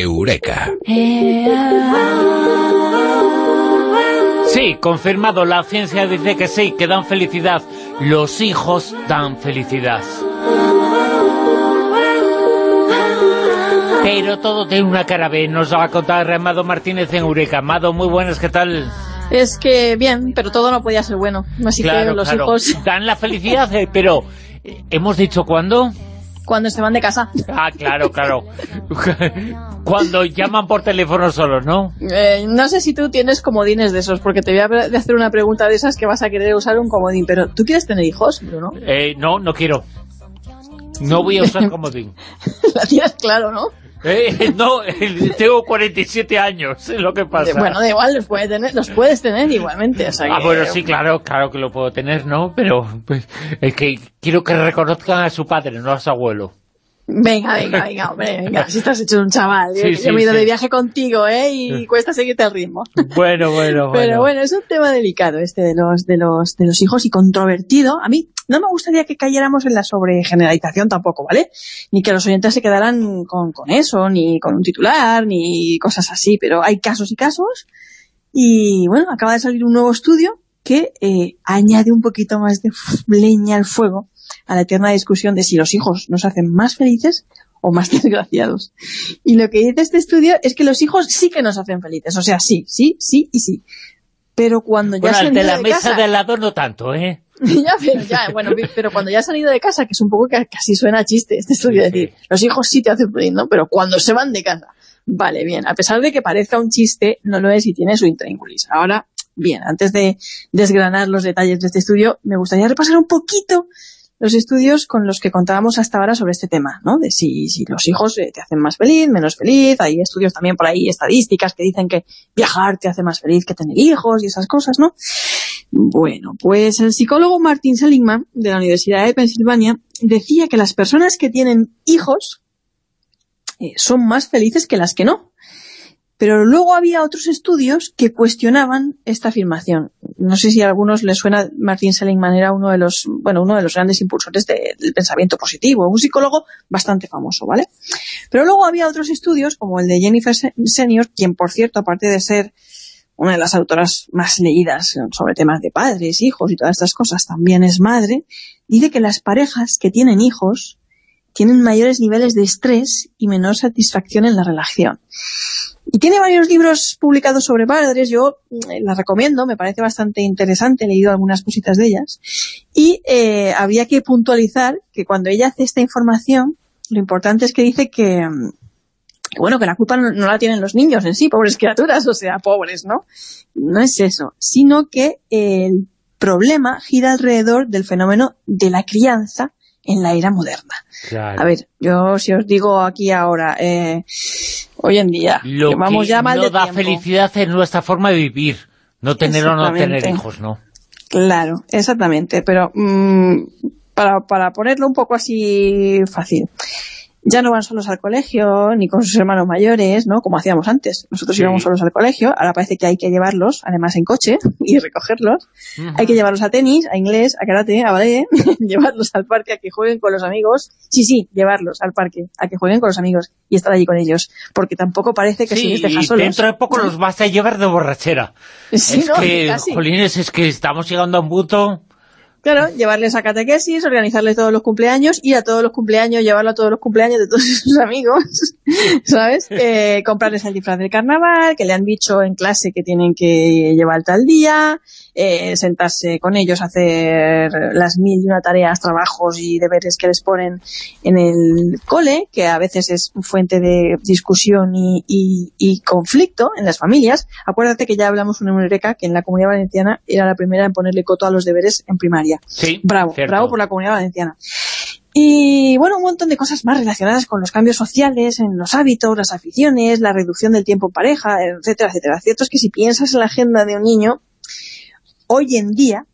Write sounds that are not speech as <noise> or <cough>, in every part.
Eureka. Sí, confirmado, la ciencia dice que sí, que dan felicidad. Los hijos dan felicidad. Pero todo tiene una cara B, nos va a contar Amado Martínez en Eureka. Amado, muy buenas, ¿qué tal? Es que bien, pero todo no podía ser bueno. Así que los hijos... Dan la felicidad, eh, pero eh, ¿hemos dicho cuándo? Cuando se van de casa. Ah, claro, claro. <laughs> Cuando llaman por teléfono solos, ¿no? Eh, no sé si tú tienes comodines de esos, porque te voy a hacer una pregunta de esas que vas a querer usar un comodín, pero ¿tú quieres tener hijos, Bruno? Eh, no, no quiero. No voy a usar comodín. <laughs> La tienes claro, ¿no? Eh, no, tengo 47 años, es lo que pasa. Bueno, da igual, los, puede tener, los puedes tener igualmente. ah, bueno, sí, claro, claro que lo puedo tener, ¿no? Pero pues, es que quiero que reconozcan a su padre, no a su abuelo. Venga, venga, venga, hombre, venga, si estás hecho un chaval. Sí, yo me he ido de viaje contigo, ¿eh? Y <laughs> cuesta seguirte el ritmo. Bueno, bueno, <laughs> bueno. Pero bueno, es un tema delicado este de los, de los, de los hijos y controvertido. A mí no me gustaría que cayéramos en la sobregeneralización tampoco, ¿vale? Ni que los oyentes se quedaran con, con eso, ni con un titular, ni cosas así, pero hay casos y casos. Y bueno, acaba de salir un nuevo estudio que eh, añade un poquito más de <laughs> leña al fuego a la eterna discusión de si los hijos nos hacen más felices o más <laughs> desgraciados. Y lo que dice este estudio es que los hijos sí que nos hacen felices. O sea, sí, sí, sí y sí. Pero cuando ya bueno, de la mesa de al lado no tanto, ¿eh? <laughs> ya, pero ya, bueno, pero cuando ya has salido de casa, que es un poco que casi suena chiste este estudio, de decir, los hijos sí te hacen feliz, ¿no? Pero cuando se van de casa, vale, bien, a pesar de que parezca un chiste, no lo es y tiene su intríngulis. Ahora, bien, antes de desgranar los detalles de este estudio, me gustaría repasar un poquito los estudios con los que contábamos hasta ahora sobre este tema, ¿no? De si, los hijos eh, te hacen más feliz, menos feliz, hay estudios también por ahí, estadísticas que dicen que viajar te hace más feliz que tener hijos y esas cosas, ¿no? Bueno, pues el psicólogo Martin Seligman, de la Universidad de Pensilvania, decía que las personas que tienen hijos eh, son más felices que las que no. Pero luego había otros estudios que cuestionaban esta afirmación. No sé si a algunos les suena, Martin Seligman era uno de los, bueno, uno de los grandes impulsores del pensamiento positivo, un psicólogo bastante famoso, ¿vale? Pero luego había otros estudios, como el de Jennifer Senior, quien por cierto, aparte de ser una de las autoras más leídas sobre temas de padres, hijos y todas estas cosas, también es madre, dice que las parejas que tienen hijos tienen mayores niveles de estrés y menor satisfacción en la relación. Y tiene varios libros publicados sobre padres, yo eh, recomiendo, me parece bastante interesante, he leído algunas cositas de ellas. Y eh, habría que puntualizar que cuando ella hace esta información, lo importante es que dice que, bueno, que la culpa no, la tienen los niños en sí, pobres criaturas, <laughs> o sea, pobres, ¿no? No es eso, sino que el problema gira alrededor del fenómeno de la crianza en la era moderna. A ver, yo si os digo aquí ahora, eh, hoy en día, Lo que vamos ya mal no da felicidad en nuestra forma de vivir, no tener o no tener hijos, ¿no? Claro, exactamente, pero mm, para, para ponerlo un poco así fácil, ya no van solos al colegio, ni con sus hermanos mayores, ¿no? Como hacíamos antes. Nosotros íbamos solos al colegio, ahora parece que hay que llevarlos, además en coche, <laughs> y recogerlos. Hay que llevarlos a tenis, a inglés, a karate, a ballet, <laughs> llevarlos al parque a que jueguen con los amigos. Sí, sí, llevarlos al parque a que jueguen con los amigos y estar allí con ellos. Porque tampoco parece que sí, si les dejas solos... dentro de poco los vas a llevar de borrachera. <laughs> Sí, es que, jolines, es que estamos llegando a un punto... Claro, llevarles a catequesis, organizarles todos los cumpleaños, ir a todos los cumpleaños, llevarlo a todos los cumpleaños de todos <laughs> sus amigos, ¿sabes? Eh, comprarles el disfraz del carnaval, que le han dicho en clase que tienen que llevar tal día, eh, sentarse con ellos, hacer las mil y una tareas, trabajos y deberes que les ponen en el cole, que a veces es fuente de discusión y, conflicto en las familias. Acuérdate que ya hablamos en Eureka que en la Comunidad Valenciana era la primera en ponerle coto a los deberes en primaria. Sí, bravo, bravo por la Comunidad Valenciana. Y bueno, un montón de cosas más relacionadas con los cambios sociales, en los hábitos, las aficiones, la reducción del tiempo en pareja, etcétera, etcétera. Cierto es que si piensas en la agenda de un niño, hoy en día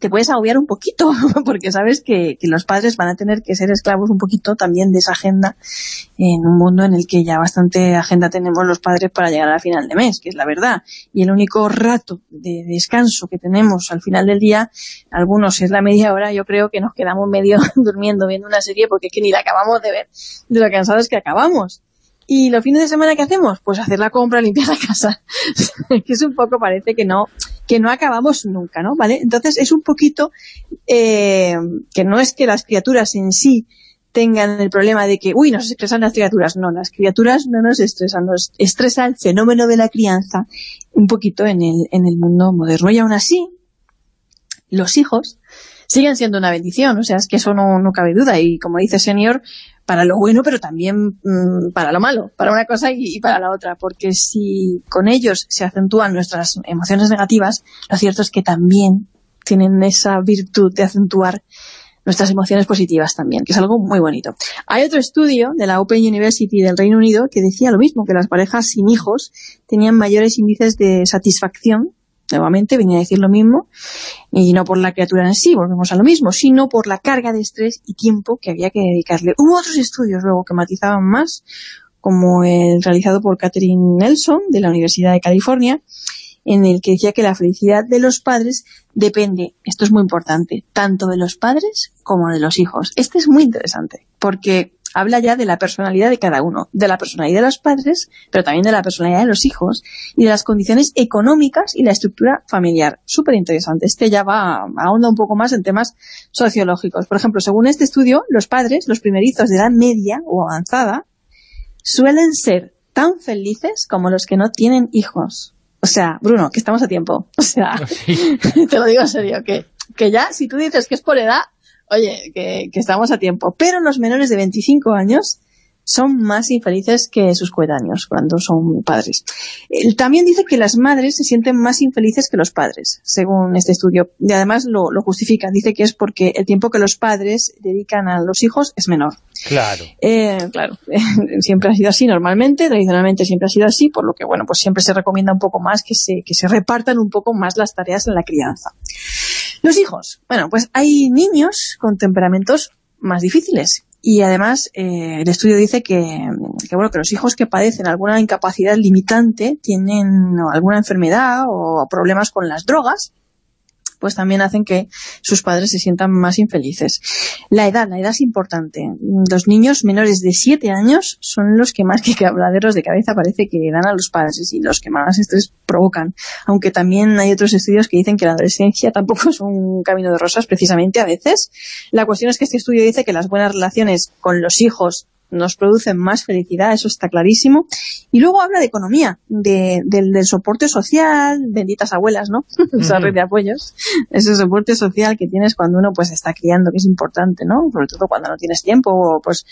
te puedes agobiar un poquito, <laughs> porque sabes que, los padres van a tener que ser esclavos un poquito también de esa agenda en un mundo en el que ya bastante agenda tenemos los padres para llegar al final de mes, que es la verdad. Y el único rato de descanso que tenemos al final del día, algunos es la media hora, yo creo que nos quedamos medio <laughs> durmiendo viendo una serie porque es que ni la acabamos de ver de lo cansados que acabamos. ¿Y los fines de semana qué hacemos? Pues hacer la compra, limpiar la <laughs> casa. que es un poco, parece que no que no acabamos nunca, ¿no? ¿Vale? Entonces es un poquito eh, que no es que las criaturas en sí tengan el problema de que, uy, nos estresan las criaturas. No, las criaturas no nos estresan, nos estresa el fenómeno de la crianza un poquito en el, en el mundo moderno. Y aún así, los hijos siguen siendo una bendición, o sea, es que eso no, no cabe duda. Y como dice Señor, para lo bueno, pero también mm, para lo malo, para una cosa y, para la otra, porque si con ellos se acentúan nuestras emociones negativas, lo cierto es que también tienen esa virtud de acentuar nuestras emociones positivas también, que es algo muy bonito. Hay otro estudio de la Open University del Reino Unido que decía lo mismo, que las parejas sin hijos tenían mayores índices de satisfacción nuevamente venía a decir lo mismo, y no por la criatura en sí, volvemos a lo mismo, sino por la carga de estrés y tiempo que había que dedicarle. Hubo otros estudios luego que matizaban más, como el realizado por Catherine Nelson, de la Universidad de California, en el que decía que la felicidad de los padres depende, esto es muy importante, tanto de los padres como de los hijos. Este es muy interesante, porque habla ya de la personalidad de cada uno, de la personalidad de los padres, pero también de la personalidad de los hijos y de las condiciones económicas y la estructura familiar. Súper interesante. Este ya va, ahonda un poco más en temas sociológicos. Por ejemplo, según este estudio, los padres, los primerizos de edad media o avanzada, suelen ser tan felices como los que no tienen hijos. O sea, Bruno, que estamos a tiempo. O sea, <laughs> <laughs> te lo digo en serio, que, que ya, si tú dices que es por edad, oye, que, que estamos a tiempo. Pero los menores de 25 años son más infelices que sus coetáneos cuando son padres. Él también dice que las madres se sienten más infelices que los padres, según este estudio. Y además lo, lo justifica. Dice que es porque el tiempo que los padres dedican a los hijos es menor. Claro. Eh, claro. <laughs> siempre ha sido así normalmente, tradicionalmente siempre ha sido así, por lo que, bueno, pues siempre se recomienda un poco más que se, que se repartan un poco más las tareas en la crianza. Los hijos. Bueno, pues hay niños con temperamentos más difíciles. Y además, eh, el estudio dice que, que, bueno, que los hijos que padecen alguna incapacidad limitante tienen alguna enfermedad o problemas con las drogas pues también hacen que sus padres se sientan más infelices. La edad, la edad es importante. Los niños menores de 7 años son los que más <laughs> que habladeros de cabeza parece que dan a los padres y los que más estrés provocan. Aunque también hay otros estudios que dicen que la adolescencia <laughs> tampoco es un camino de rosas precisamente a veces. La cuestión es que este estudio dice que las buenas relaciones con los hijos nos producen más felicidad, eso está clarísimo. Y luego habla de economía, de, del, soporte social, benditas abuelas, ¿no? <laughs> Esa red de apoyos, ese soporte social que tienes cuando uno pues está criando, que es importante, ¿no? Sobre todo cuando no tienes tiempo o pues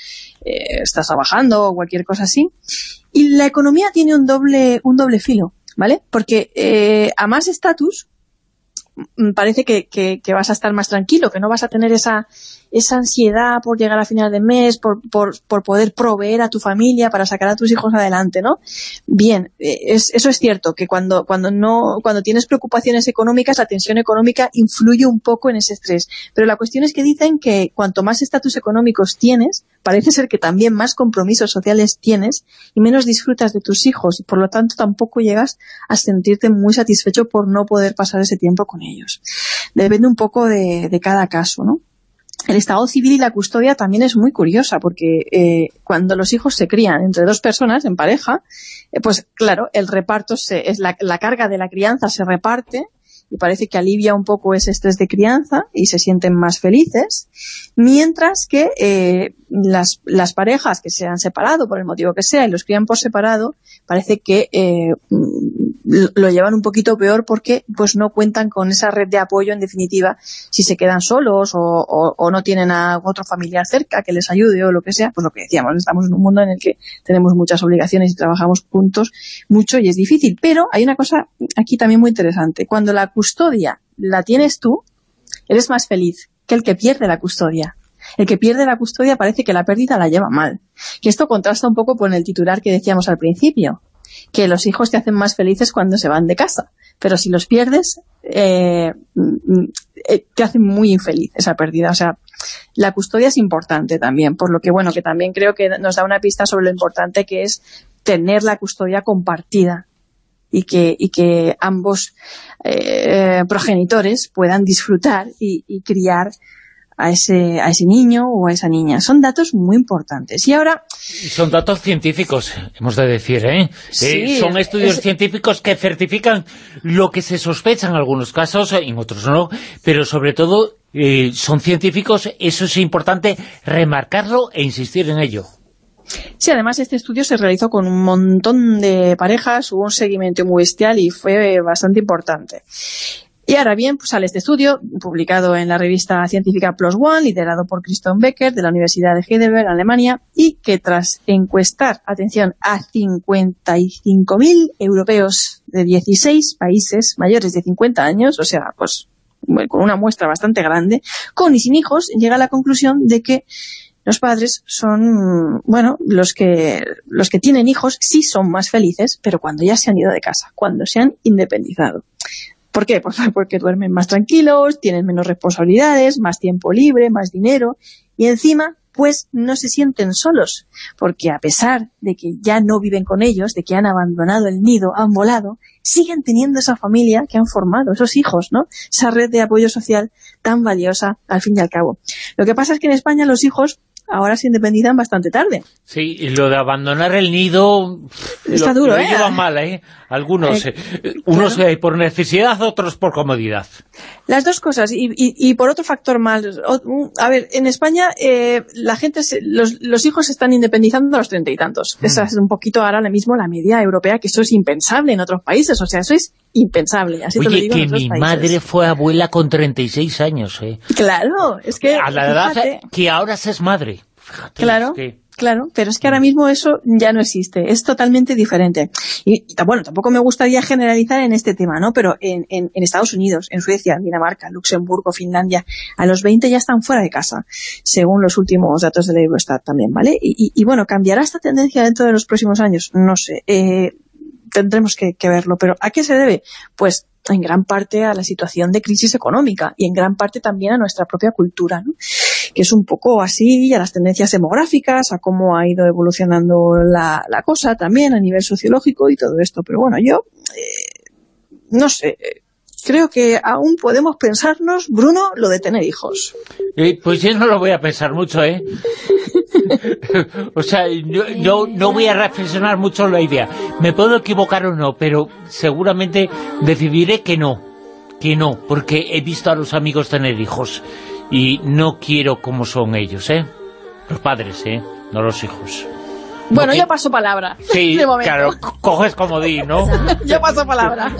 eh, estás trabajando o cualquier cosa así. Y la economía tiene un doble, un doble filo, ¿vale? Porque eh, a más estatus, parece que, que, vas a estar más tranquilo, que no vas a tener esa, esa ansiedad por llegar a final de mes, por, por, por, poder proveer a tu familia para sacar a tus hijos adelante, ¿no? Bien, eh, es, eso es cierto, que cuando, cuando, no, cuando tienes preocupaciones económicas, la tensión económica influye un poco en ese estrés. Pero la cuestión es que dicen que cuanto más estatus económicos tienes, parece ser que también más compromisos sociales tienes y menos disfrutas de tus hijos por lo tanto tampoco llegas a sentirte muy satisfecho por no poder pasar ese tiempo con ellos. Depende un poco de, cada caso, ¿no? el estado civil y la custodia también es muy curiosa, porque eh, cuando los hijos se crían entre dos personas, en pareja, eh, pues claro, el reparto, se, es la, la, carga de la crianza se reparte y parece que alivia un poco ese estrés de crianza y se sienten más felices, mientras que eh, las, las parejas que se han separado por el motivo que sea y los crían por separado, parece que lo llevan un poquito peor porque pues no cuentan con esa red de apoyo en definitiva si se quedan solos o, o, o, no tienen a otro familiar cerca que les ayude o lo que sea, pues lo que decíamos, estamos en un mundo en el que tenemos muchas obligaciones y trabajamos juntos mucho y es difícil, pero hay una cosa aquí también muy interesante, cuando la custodia la tienes tú, eres más feliz que el que pierde la custodia. El que pierde la custodia parece que la pérdida la lleva mal. Que esto contrasta un poco con el titular que decíamos al principio, que los hijos te hacen más felices cuando se van de casa. Pero si los pierdes, eh, eh, te hacen muy infeliz esa pérdida. O sea, la custodia es importante también, por lo que, bueno, que también creo que nos da una pista sobre lo importante que es tener la custodia compartida y que, y que ambos eh, progenitores puedan disfrutar y, y criar a ese, a ese niño o a esa niña. Son datos muy importantes. Y ahora... Son datos científicos, hemos de decir, ¿eh? eh son estudios científicos que certifican lo que se sospecha en algunos casos, en otros no, pero sobre todo eh, son científicos, eso es importante remarcarlo e insistir en ello. Sí, además este estudio se realizó con un montón de parejas, hubo un seguimiento muy bestial y fue bastante importante. Y ahora bien, pues sale este estudio, publicado en la revista científica PLOS ONE, liderado por Christoph Becker, de la Universidad de Heidelberg, Alemania, y que tras encuestar, atención, a 55.000 europeos de 16 países mayores de 50 años, o sea, pues con una muestra bastante grande, con y sin hijos, llega a la conclusión de que los padres son, bueno, los que, los que tienen hijos sí son más felices, pero cuando ya se han ido de casa, cuando se han independizado. ¿Por qué? Pues porque duermen más tranquilos, tienen menos responsabilidades, más tiempo libre, más dinero y encima pues no se sienten solos, porque a pesar de que ya no viven con ellos, de que han abandonado el nido, han volado, siguen teniendo esa familia que han formado, esos hijos, ¿no? Esa red de apoyo social tan valiosa al fin y al cabo. Lo que pasa es que en España los hijos ahora se independizan bastante tarde. Sí, y lo de abandonar el nido... Está duro, lo ¿eh? llevan mal, ¿eh? Algunos, eh, eh, unos por necesidad, otros por comodidad. Las dos cosas, y, y, por otro factor mal. A ver, en España eh, la gente, los, los, hijos se están independizando a los treinta y tantos. Mm. Esa es un poquito ahora mismo la media europea, que eso es impensable en otros países, o sea, eso es impensable. Así Oye, te lo digo que mi madre fue abuela con 36 años, ¿eh? Claro, es que... A la edad que ahora se es madre. claro. Claro, pero es que ahora mismo eso ya no existe, es totalmente diferente. Y, bueno, tampoco me gustaría generalizar en este tema, ¿no? Pero en, en, Estados Unidos, en Suecia, Dinamarca, Luxemburgo, Finlandia, a los 20 ya están fuera de casa, según los últimos datos de la Eurostat también, ¿vale? Y, y, bueno, ¿cambiará esta tendencia dentro de los próximos años? No sé, eh, tendremos que, verlo, pero ¿a qué se debe? Pues en gran parte a la situación de crisis económica y en gran parte también a nuestra propia cultura, ¿no? que es un poco así, a las tendencias demográficas, a cómo ha ido evolucionando la, la cosa también a nivel sociológico y todo esto. Pero bueno, yo, eh, no sé, creo que aún podemos pensarnos, Bruno, lo de tener hijos. pues yo no lo voy a pensar mucho, ¿eh? <laughs> o sea, yo, no voy a reflexionar mucho la idea. Me puedo equivocar o no, pero seguramente decidiré que no. Que no, porque he visto a los amigos tener hijos y no quiero como son ellos, ¿eh? Los padres, ¿eh? No los hijos. Bueno, yo paso palabra. Sí, claro, coges comodín, ¿no? <laughs> yo paso palabra.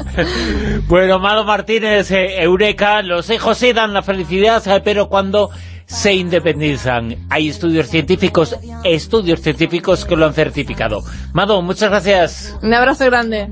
<laughs> bueno, Mado Martínez, eh, Eureka, los hijos sí dan la felicidad, eh, pero cuando se independizan. Hay estudios científicos, estudios científicos que lo han certificado. Mado, muchas gracias. Un abrazo grande.